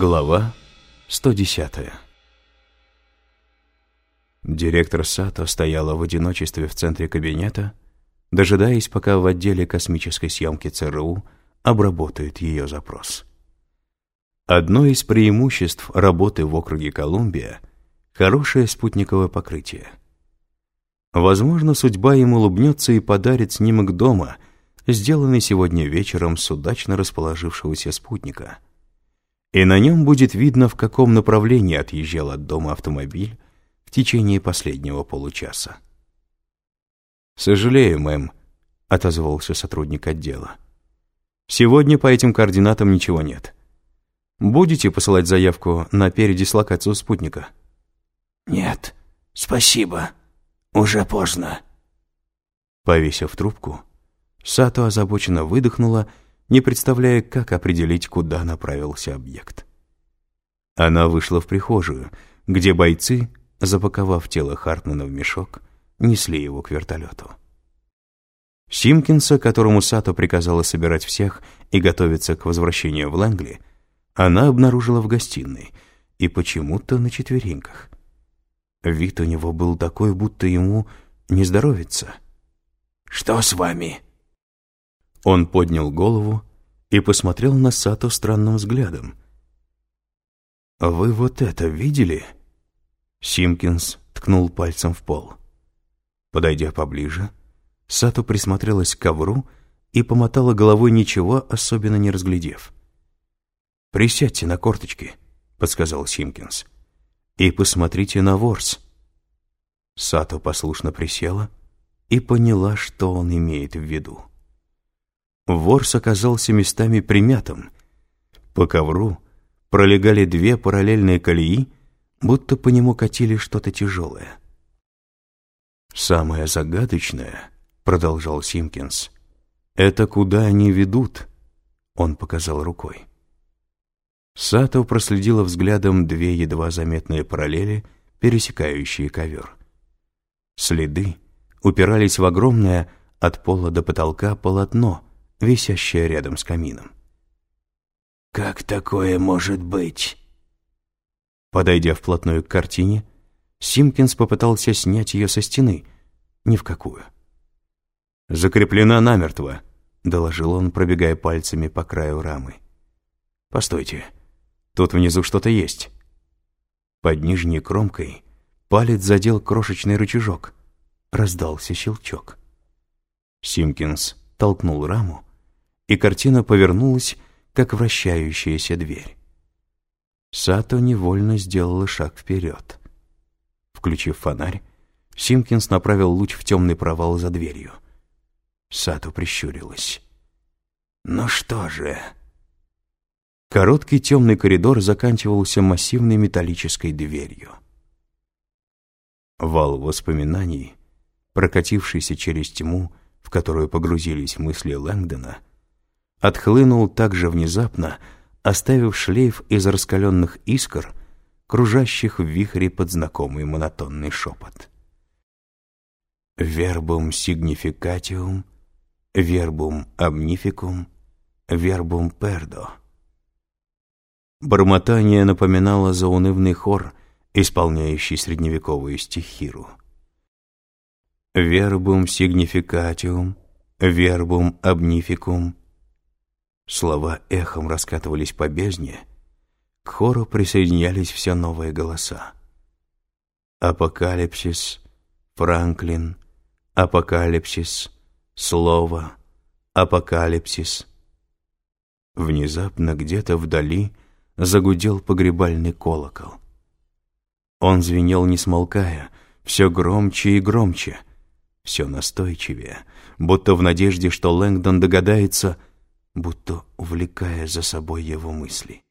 Глава 110 Директор Сато стояла в одиночестве в центре кабинета, дожидаясь, пока в отделе космической съемки ЦРУ обработают ее запрос. Одно из преимуществ работы в округе Колумбия — хорошее спутниковое покрытие. Возможно, судьба ему улыбнется и подарит снимок дома, сделанный сегодня вечером с удачно расположившегося спутника — и на нем будет видно, в каком направлении отъезжал от дома автомобиль в течение последнего получаса. «Сожалею, мэм», — отозвался сотрудник отдела. «Сегодня по этим координатам ничего нет. Будете посылать заявку на передислокацию спутника?» «Нет, спасибо. Уже поздно». Повесив трубку, Сато озабоченно выдохнула не представляя, как определить, куда направился объект. Она вышла в прихожую, где бойцы, запаковав тело Хартмана в мешок, несли его к вертолету. Симкинса, которому Сато приказала собирать всех и готовиться к возвращению в Лэнгли, она обнаружила в гостиной и почему-то на четвереньках. Вид у него был такой, будто ему не здоровится. «Что с вами?» Он поднял голову и посмотрел на Сато странным взглядом. «Вы вот это видели?» Симкинс ткнул пальцем в пол. Подойдя поближе, Сато присмотрелась к ковру и помотала головой, ничего особенно не разглядев. «Присядьте на корточки», — подсказал Симкинс, — «и посмотрите на ворс». Сато послушно присела и поняла, что он имеет в виду. Ворс оказался местами примятым. По ковру пролегали две параллельные колеи, будто по нему катили что-то тяжелое. «Самое загадочное», — продолжал Симкинс, — «это куда они ведут», — он показал рукой. Сато проследила взглядом две едва заметные параллели, пересекающие ковер. Следы упирались в огромное от пола до потолка полотно, висящая рядом с камином. «Как такое может быть?» Подойдя вплотную к картине, Симкинс попытался снять ее со стены. Ни в какую. «Закреплена намертво», — доложил он, пробегая пальцами по краю рамы. «Постойте, тут внизу что-то есть». Под нижней кромкой палец задел крошечный рычажок. Раздался щелчок. Симкинс толкнул раму, и картина повернулась, как вращающаяся дверь. Сато невольно сделала шаг вперед. Включив фонарь, Симкинс направил луч в темный провал за дверью. Сато прищурилась. «Ну что же...» Короткий темный коридор заканчивался массивной металлической дверью. Вал воспоминаний, прокатившийся через тьму, в которую погрузились мысли Лэнгдона, отхлынул так же внезапно, оставив шлейф из раскаленных искр, кружащих в вихре под знакомый монотонный шепот. Вербум significatium, вербум omnificum, вербум perdo. Бормотание напоминало заунывный хор, исполняющий средневековую стихиру. Вербум significatium, вербум omnificum, Слова эхом раскатывались по бездне, к хору присоединялись все новые голоса. Апокалипсис, Франклин, апокалипсис, слово, апокалипсис. Внезапно где-то вдали загудел погребальный колокол. Он звенел не смолкая, все громче и громче, все настойчивее, будто в надежде, что Лэнгдон догадается — будто увлекая за собой его мысли.